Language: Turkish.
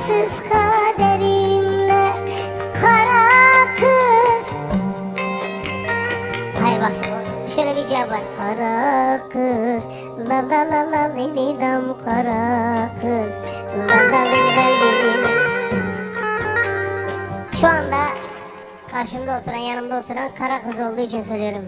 insafsız kaderimle Kara kız. Hayır bak şöyle bir cevap var. Kara kız La la la la li dam kara kız. La la li la li li li. Şu anda karşımda oturan yanımda oturan kara kız olduğu için söylüyorum.